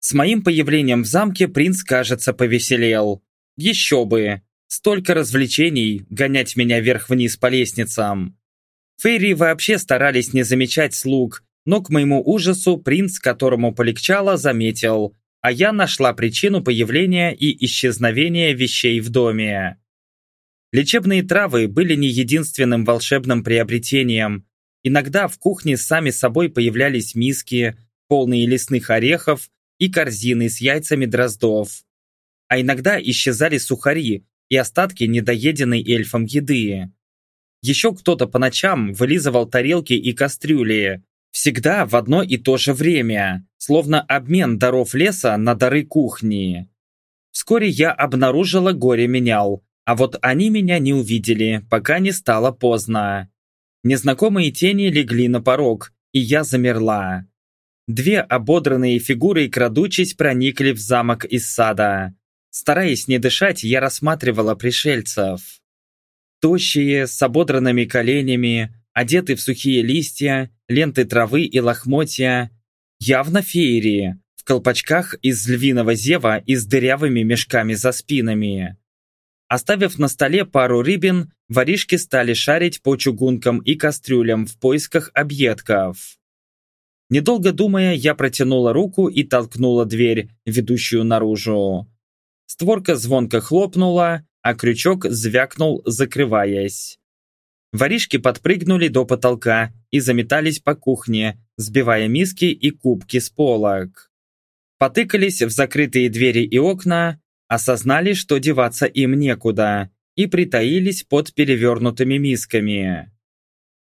С моим появлением в замке принц, кажется, повеселел. Еще бы! Столько развлечений гонять меня вверх-вниз по лестницам. Фейри вообще старались не замечать слуг, но к моему ужасу принц, которому полегчало, заметил, а я нашла причину появления и исчезновения вещей в доме. Лечебные травы были не единственным волшебным приобретением. Иногда в кухне сами собой появлялись миски, полные лесных орехов и корзины с яйцами дроздов. А иногда исчезали сухари и остатки недоеденной эльфом еды. Еще кто-то по ночам вылизывал тарелки и кастрюли. Всегда в одно и то же время, словно обмен даров леса на дары кухни. Вскоре я обнаружила горе-менял, а вот они меня не увидели, пока не стало поздно. Незнакомые тени легли на порог, и я замерла. Две ободранные фигуры, крадучись, проникли в замок из сада. Стараясь не дышать, я рассматривала пришельцев. Тощие, с ободранными коленями, одеты в сухие листья, ленты травы и лохмотья. Явно феерии, в колпачках из львиного зева и с дырявыми мешками за спинами. Оставив на столе пару рыбин, воришки стали шарить по чугункам и кастрюлям в поисках объедков. Недолго думая, я протянула руку и толкнула дверь, ведущую наружу. Створка звонко хлопнула, а крючок звякнул, закрываясь. Воришки подпрыгнули до потолка и заметались по кухне, сбивая миски и кубки с полок. Потыкались в закрытые двери и окна, осознали, что деваться им некуда, и притаились под перевернутыми мисками.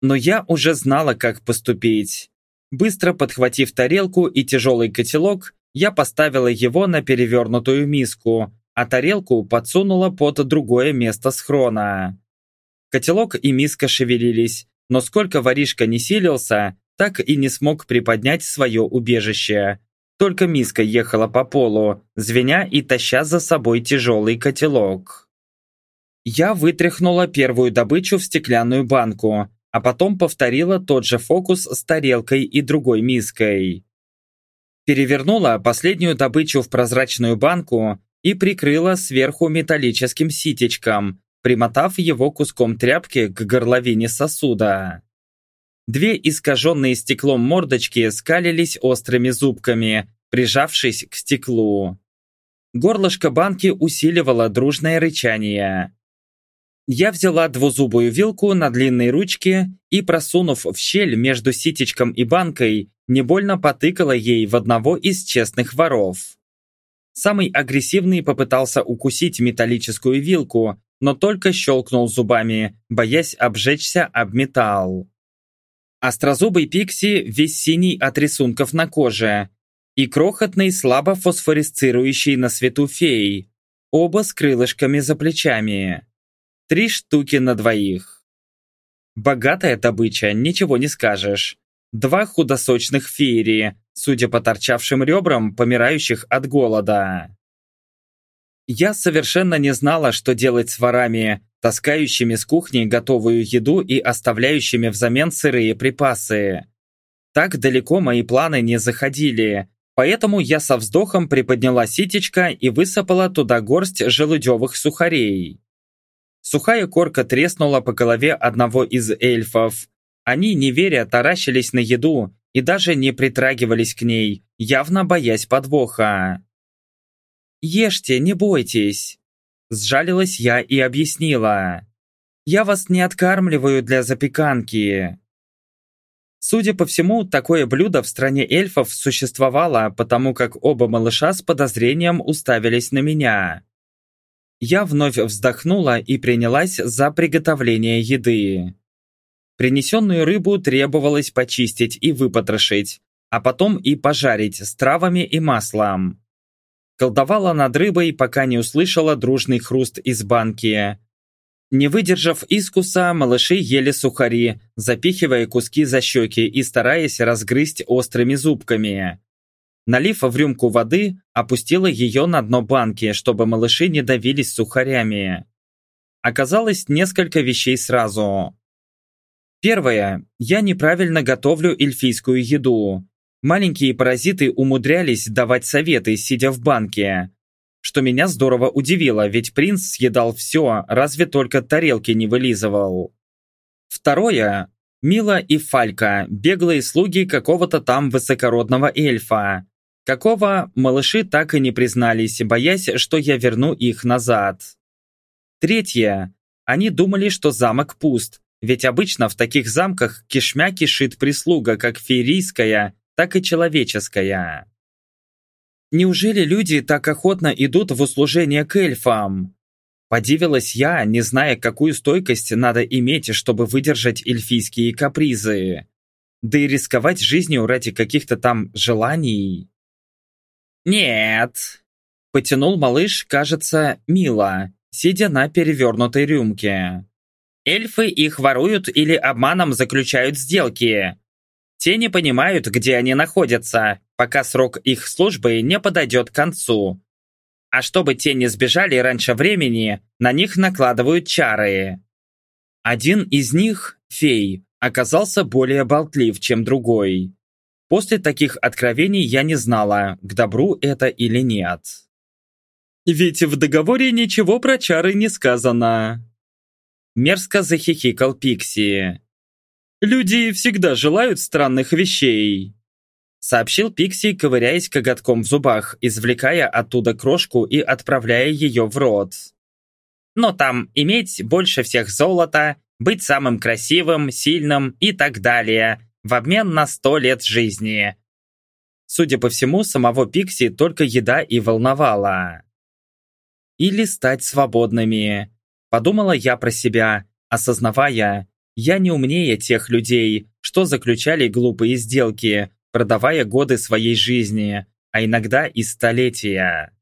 Но я уже знала, как поступить. Быстро подхватив тарелку и тяжелый котелок, я поставила его на перевернутую миску, а тарелку подсунула под другое место схрона. Котелок и миска шевелились, но сколько воришка не силился, так и не смог приподнять свое убежище, только миска ехала по полу, звеня и таща за собой тяжелый котелок. Я вытряхнула первую добычу в стеклянную банку, а потом повторила тот же фокус с тарелкой и другой миской. Перевернула последнюю добычу в прозрачную банку и прикрыла сверху металлическим ситечком, примотав его куском тряпки к горловине сосуда. Две искаженные стеклом мордочки скалились острыми зубками, прижавшись к стеклу. Горлышко банки усиливало дружное рычание. Я взяла двузубую вилку на длинной ручке и, просунув в щель между ситечком и банкой, не больно потыкала ей в одного из честных воров. Самый агрессивный попытался укусить металлическую вилку, но только щелкнул зубами, боясь обжечься об металл. Острозубый Пикси весь синий от рисунков на коже, и крохотный, слабо фосфорисцирующий на свету феи, оба с крылышками за плечами. Три штуки на двоих. Богатая добыча, ничего не скажешь. Два худосочных феерии, судя по торчавшим ребрам, помирающих от голода. Я совершенно не знала, что делать с ворами, таскающими с кухни готовую еду и оставляющими взамен сырые припасы. Так далеко мои планы не заходили, поэтому я со вздохом приподняла ситечко и высыпала туда горсть желудевых сухарей. Сухая корка треснула по голове одного из эльфов. Они, не веря, таращились на еду и даже не притрагивались к ней, явно боясь подвоха. «Ешьте, не бойтесь!» Сжалилась я и объяснила. «Я вас не откармливаю для запеканки». Судя по всему, такое блюдо в стране эльфов существовало, потому как оба малыша с подозрением уставились на меня. Я вновь вздохнула и принялась за приготовление еды. Принесенную рыбу требовалось почистить и выпотрошить, а потом и пожарить с травами и маслом. Колдовала над рыбой, пока не услышала дружный хруст из банки. Не выдержав искуса, малыши ели сухари, запихивая куски за щеки и стараясь разгрызть острыми зубками. Налив в рюмку воды, опустила ее на дно банки, чтобы малыши не давились сухарями. Оказалось несколько вещей сразу. Первое. Я неправильно готовлю эльфийскую еду. маленькие паразиты умудрялись давать советы, сидя в банке. Что меня здорово удивило, ведь принц съедал все, разве только тарелки не вылизывал. Второе. Мила и Фалька, беглые слуги какого-то там высокородного эльфа. Какого малыши так и не признались, боясь, что я верну их назад. Третье. Они думали, что замок пуст, ведь обычно в таких замках кишмя кишит прислуга, как феерийская, так и человеческая. Неужели люди так охотно идут в услужение к эльфам? Подивилась я, не зная, какую стойкость надо иметь, чтобы выдержать эльфийские капризы. Да и рисковать жизнью ради каких-то там желаний. «Нет!» – потянул малыш, кажется, мило, сидя на перевернутой рюмке. «Эльфы их воруют или обманом заключают сделки. Те не понимают, где они находятся, пока срок их службы не подойдет к концу. А чтобы те не сбежали раньше времени, на них накладывают чары. Один из них, фей, оказался более болтлив, чем другой. После таких откровений я не знала, к добру это или нет. «Ведь в договоре ничего про чары не сказано!» Мерзко захихикал Пикси. «Люди всегда желают странных вещей!» Сообщил Пикси, ковыряясь коготком в зубах, извлекая оттуда крошку и отправляя ее в рот. «Но там иметь больше всех золота, быть самым красивым, сильным и так далее, в обмен на сто лет жизни». Судя по всему, самого Пикси только еда и волновала. «Или стать свободными», – подумала я про себя, осознавая, я не умнее тех людей, что заключали глупые сделки, продавая годы своей жизни, а иногда и столетия.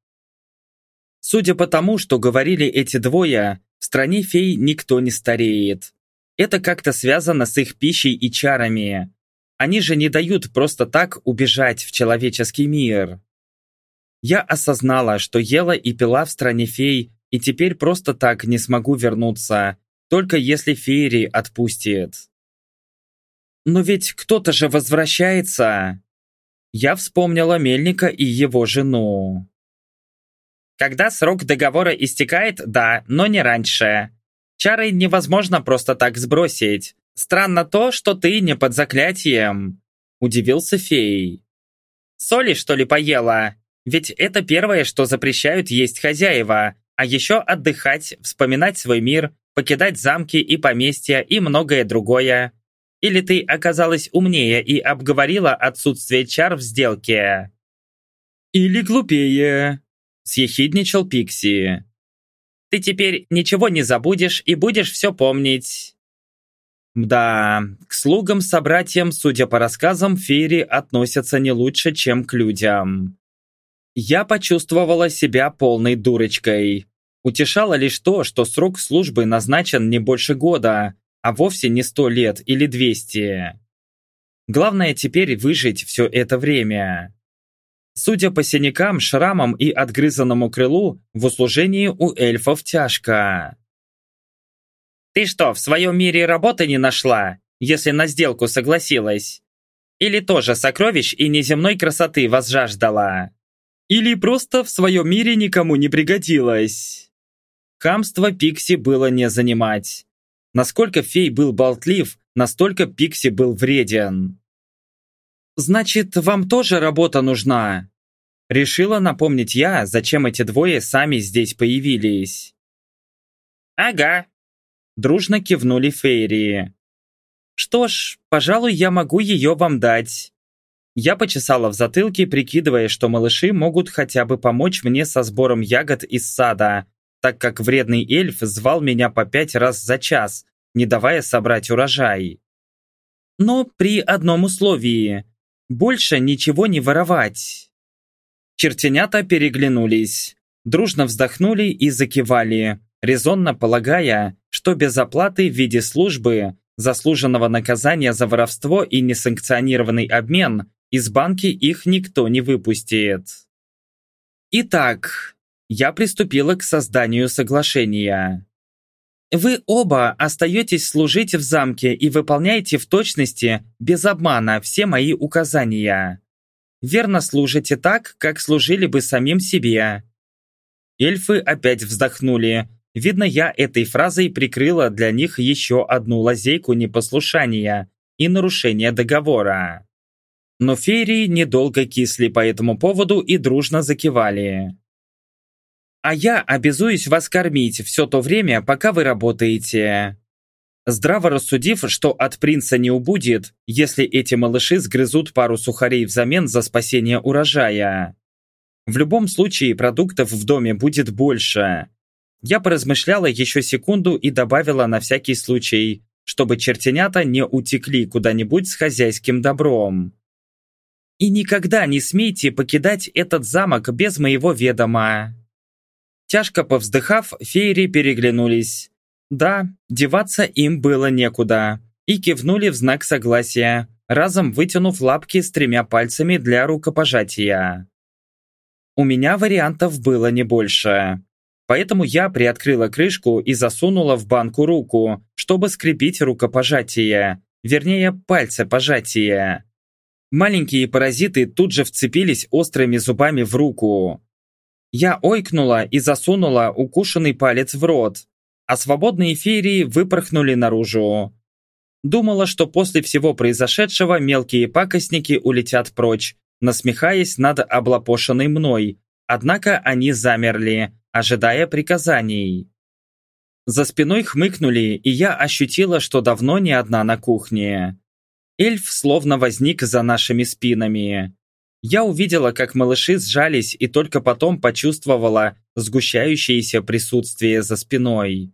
Судя по тому, что говорили эти двое, в стране фей никто не стареет. Это как-то связано с их пищей и чарами. Они же не дают просто так убежать в человеческий мир. Я осознала, что ела и пила в стране фей, и теперь просто так не смогу вернуться, только если Фейри отпустит. Но ведь кто-то же возвращается. Я вспомнила Мельника и его жену. Когда срок договора истекает, да, но не раньше. Чары невозможно просто так сбросить. Странно то, что ты не под заклятием. Удивился фей. Соли, что ли, поела? Ведь это первое, что запрещают есть хозяева, а еще отдыхать, вспоминать свой мир, покидать замки и поместья и многое другое. Или ты оказалась умнее и обговорила отсутствие чар в сделке? Или глупее, съехидничал Пикси. Ты теперь ничего не забудешь и будешь все помнить. Да, к слугам-собратьям, судя по рассказам, феери относятся не лучше, чем к людям. Я почувствовала себя полной дурочкой. Утешало лишь то, что срок службы назначен не больше года, а вовсе не сто лет или двести. Главное теперь выжить все это время. Судя по синякам, шрамам и отгрызанному крылу, в услужении у эльфов тяжко. «Ты что, в своем мире работы не нашла, если на сделку согласилась? Или тоже сокровищ и неземной красоты возжаждала? Или просто в своем мире никому не пригодилась?» Хамство Пикси было не занимать. Насколько фей был болтлив, настолько Пикси был вреден. «Значит, вам тоже работа нужна?» Решила напомнить я, зачем эти двое сами здесь появились. «Ага», — дружно кивнули Фейри. «Что ж, пожалуй, я могу ее вам дать». Я почесала в затылке, прикидывая, что малыши могут хотя бы помочь мне со сбором ягод из сада, так как вредный эльф звал меня по пять раз за час, не давая собрать урожай. Но при одном условии – больше ничего не воровать. Чертенята переглянулись, дружно вздохнули и закивали, резонно полагая, что без оплаты в виде службы, заслуженного наказания за воровство и несанкционированный обмен, из банки их никто не выпустит. Итак, я приступила к созданию соглашения. Вы оба остаетесь служить в замке и выполняете в точности, без обмана, все мои указания. Верно служите так, как служили бы самим себе». Эльфы опять вздохнули. Видно, я этой фразой прикрыла для них еще одну лазейку непослушания и нарушения договора. Но феерии недолго кисли по этому поводу и дружно закивали. «А я обязуюсь вас кормить все то время, пока вы работаете», Здраво рассудив, что от принца не убудет, если эти малыши сгрызут пару сухарей взамен за спасение урожая. В любом случае продуктов в доме будет больше. Я поразмышляла еще секунду и добавила на всякий случай, чтобы чертенята не утекли куда-нибудь с хозяйским добром. И никогда не смейте покидать этот замок без моего ведома. Тяжко повздыхав, феери переглянулись. Да, деваться им было некуда. И кивнули в знак согласия, разом вытянув лапки с тремя пальцами для рукопожатия. У меня вариантов было не больше. Поэтому я приоткрыла крышку и засунула в банку руку, чтобы скрепить рукопожатие, вернее, пальцы пожатия. Маленькие паразиты тут же вцепились острыми зубами в руку. Я ойкнула и засунула укушенный палец в рот, а свободные феерии выпорхнули наружу. Думала, что после всего произошедшего мелкие пакостники улетят прочь, насмехаясь над облапошенной мной, однако они замерли, ожидая приказаний. За спиной хмыкнули, и я ощутила, что давно не одна на кухне. Эльф словно возник за нашими спинами. Я увидела, как малыши сжались, и только потом почувствовала сгущающееся присутствие за спиной.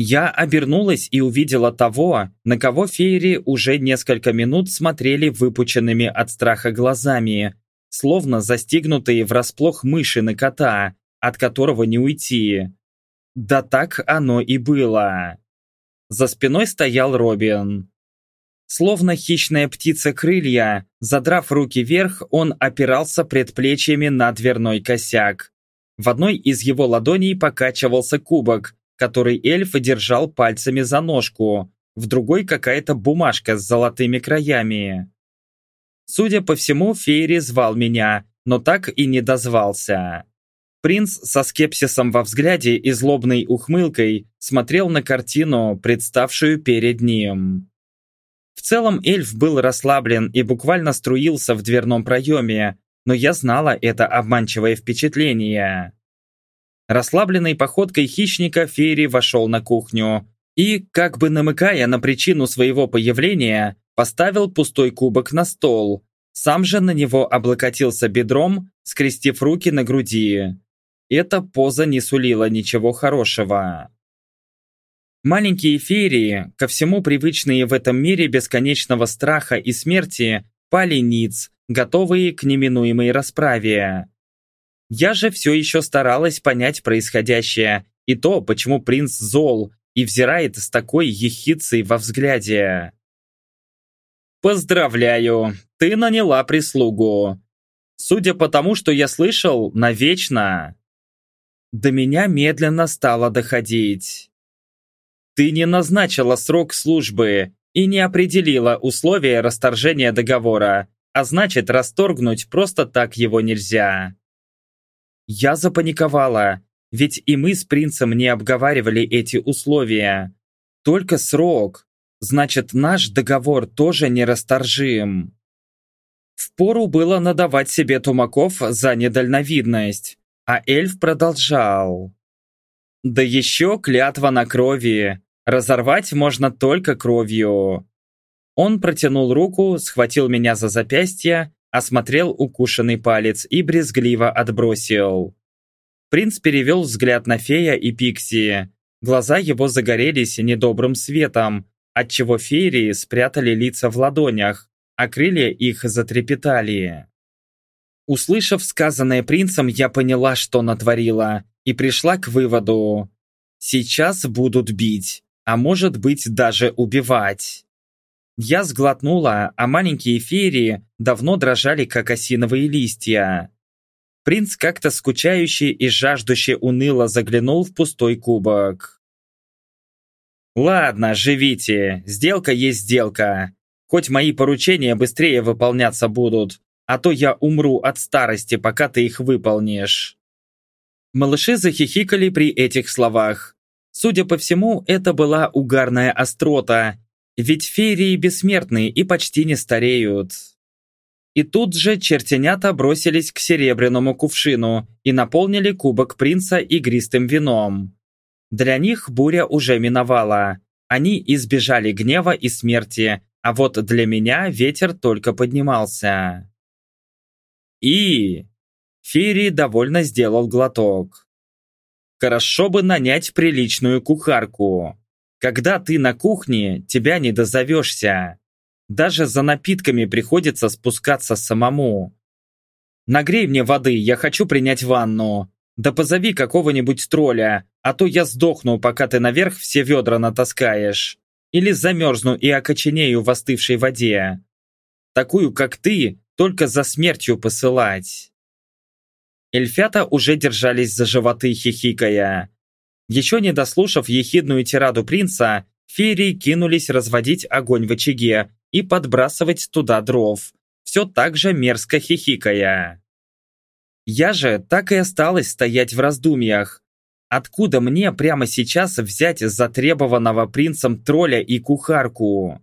Я обернулась и увидела того, на кого феери уже несколько минут смотрели выпученными от страха глазами, словно застигнутые врасплох мыши на кота, от которого не уйти. Да так оно и было. За спиной стоял Робин. Словно хищная птица крылья, задрав руки вверх, он опирался предплечьями на дверной косяк. В одной из его ладоней покачивался кубок, который эльф держал пальцами за ножку, в другой какая-то бумажка с золотыми краями. Судя по всему, Фейри звал меня, но так и не дозвался. Принц со скепсисом во взгляде и злобной ухмылкой смотрел на картину, представшую перед ним. В целом эльф был расслаблен и буквально струился в дверном проеме, но я знала это обманчивое впечатление. Расслабленной походкой хищника Фейри вошел на кухню и, как бы намыкая на причину своего появления, поставил пустой кубок на стол. Сам же на него облокотился бедром, скрестив руки на груди. Эта поза не сулила ничего хорошего. Маленькие феерии, ко всему привычные в этом мире бесконечного страха и смерти, пали ниц, готовые к неминуемой расправе. Я же все еще старалась понять происходящее и то, почему принц зол и взирает с такой ехицей во взгляде. «Поздравляю, ты наняла прислугу. Судя по тому, что я слышал, навечно». До меня медленно стало доходить. Ты не назначила срок службы и не определила условия расторжения договора, а значит, расторгнуть просто так его нельзя. Я запаниковала, ведь и мы с принцем не обговаривали эти условия. Только срок. Значит, наш договор тоже нерасторжим. Впору было надавать себе тумаков за недальновидность, а эльф продолжал. Да еще клятва на крови. Разорвать можно только кровью. Он протянул руку, схватил меня за запястье осмотрел укушенный палец и брезгливо отбросил. Принц перевел взгляд на фея и Пикси. Глаза его загорелись недобрым светом, отчего феерии спрятали лица в ладонях, а крылья их затрепетали. Услышав сказанное принцем, я поняла, что натворила, и пришла к выводу. Сейчас будут бить, а может быть даже убивать. Я сглотнула, а маленькие феерии давно дрожали, как осиновые листья. Принц как-то скучающий и жаждущий уныло заглянул в пустой кубок. «Ладно, живите, сделка есть сделка. Хоть мои поручения быстрее выполняться будут, а то я умру от старости, пока ты их выполнишь». Малыши захихикали при этих словах. Судя по всему, это была угарная острота, ведь феерии бессмертны и почти не стареют. И тут же чертенята бросились к серебряному кувшину и наполнили кубок принца игристым вином. Для них буря уже миновала. Они избежали гнева и смерти, а вот для меня ветер только поднимался. И... Фири довольно сделал глоток. Хорошо бы нанять приличную кухарку. Когда ты на кухне, тебя не дозовешься. Даже за напитками приходится спускаться самому. Нагрей мне воды, я хочу принять ванну. Да позови какого-нибудь тролля, а то я сдохну, пока ты наверх все ведра натаскаешь. Или замерзну и окоченею в остывшей воде. Такую, как ты, только за смертью посылать. Эльфята уже держались за животы, хихикая. Еще не дослушав ехидную тираду принца, феи кинулись разводить огонь в очаге и подбрасывать туда дров, все так же мерзко хихикая. Я же так и осталась стоять в раздумьях. Откуда мне прямо сейчас взять затребованного принцем тролля и кухарку?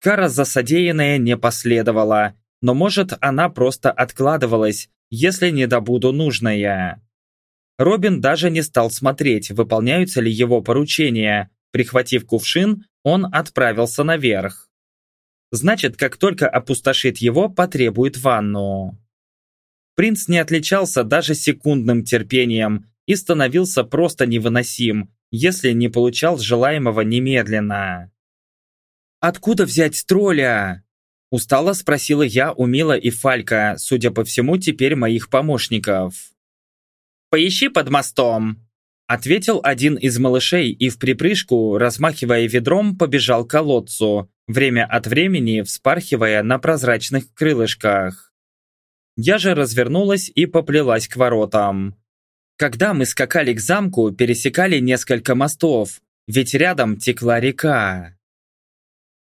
Кара за не последовала, но может она просто откладывалась, если не добуду нужное. Робин даже не стал смотреть, выполняются ли его поручения. Прихватив кувшин, он отправился наверх. Значит, как только опустошит его, потребует ванну. Принц не отличался даже секундным терпением и становился просто невыносим, если не получал желаемого немедленно. «Откуда взять тролля?» Устало спросила я у Мила и Фалька, судя по всему, теперь моих помощников. «Поищи под мостом!» Ответил один из малышей и в припрыжку, размахивая ведром, побежал к колодцу, время от времени вспархивая на прозрачных крылышках. Я же развернулась и поплелась к воротам. Когда мы скакали к замку, пересекали несколько мостов, ведь рядом текла река.